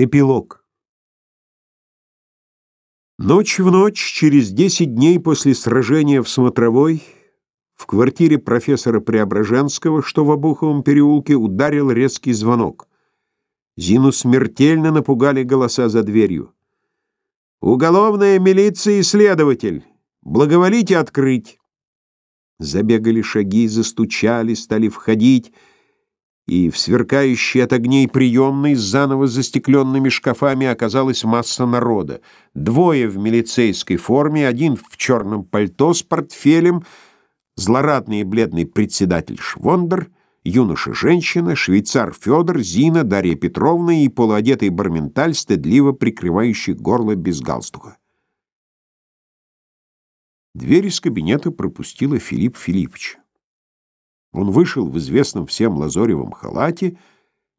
Эпилог. Ночь в ночь, через десять дней после сражения в Смотровой, в квартире профессора Преображенского, что в Обуховом переулке, ударил резкий звонок. Зину смертельно напугали голоса за дверью. «Уголовная милиция и следователь! Благоволите открыть!» Забегали шаги, застучали, стали входить — и в сверкающей от огней приемной с заново застекленными шкафами оказалась масса народа. Двое в милицейской форме, один в черном пальто с портфелем, злорадный и бледный председатель Швондер, юноша-женщина, швейцар Федор, Зина, Дарья Петровна и полуодетый барменталь, стыдливо прикрывающий горло без галстука. Дверь из кабинета пропустила Филипп Филиппович. Он вышел в известном всем лазоревом халате,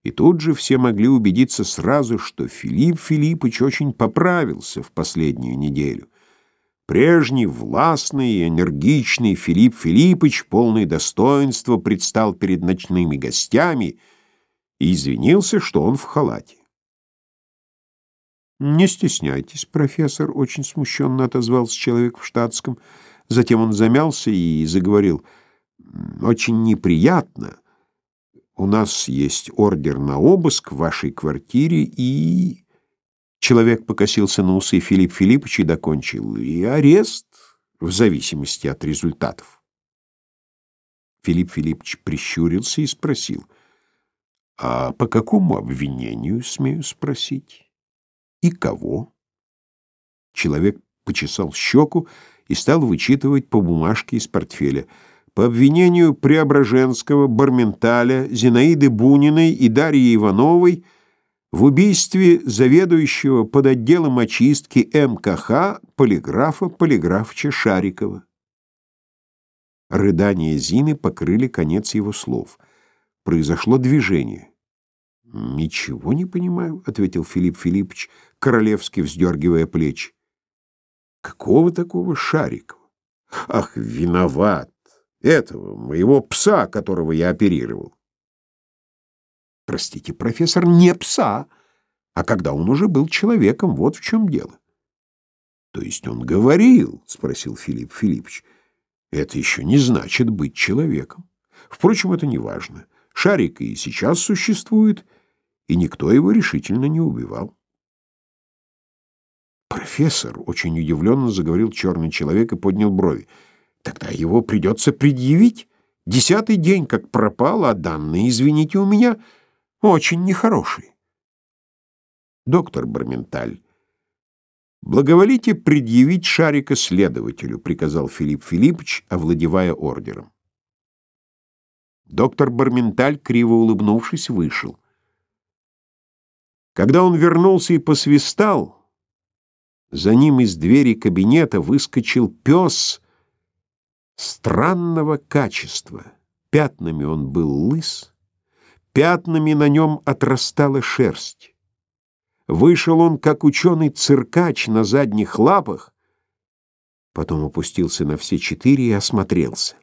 и тут же все могли убедиться сразу, что Филипп Филиппович очень поправился в последнюю неделю. Прежний властный и энергичный Филипп Филиппович, полный достоинства, предстал перед ночными гостями и извинился, что он в халате. «Не стесняйтесь, профессор», — очень смущенно отозвался человек в штатском. Затем он замялся и заговорил — очень неприятно. У нас есть ордер на обыск в вашей квартире и...» Человек покосился на усы Филипп Филиппович и докончил. «И арест, в зависимости от результатов». Филипп Филиппович прищурился и спросил. «А по какому обвинению, смею спросить? И кого?» Человек почесал щеку и стал вычитывать по бумажке из портфеля — по обвинению Преображенского, Барменталя, Зинаиды Буниной и Дарьи Ивановой в убийстве заведующего под отделом очистки МКХ полиграфа Полиграфча Шарикова. Рыдания Зины покрыли конец его слов. Произошло движение. «Ничего не понимаю», — ответил Филипп Филиппович, королевски вздергивая плечи. «Какого такого Шарикова? Ах, виноват! Этого, моего пса, которого я оперировал. Простите, профессор, не пса, а когда он уже был человеком, вот в чем дело. То есть он говорил, спросил Филипп Филиппович. Это еще не значит быть человеком. Впрочем, это не важно. Шарик и сейчас существует, и никто его решительно не убивал. Профессор очень удивленно заговорил черный человек и поднял брови. Тогда его придется предъявить. Десятый день как пропал, а данные, извините, у меня очень нехорошие. Доктор Барменталь, благоволите предъявить шарика следователю, приказал Филипп Филиппович, овладевая ордером. Доктор Барменталь, криво улыбнувшись, вышел. Когда он вернулся и посвистал, за ним из двери кабинета выскочил пес странного качества. Пятнами он был лыс, пятнами на нем отрастала шерсть. Вышел он, как ученый-циркач на задних лапах, потом опустился на все четыре и осмотрелся.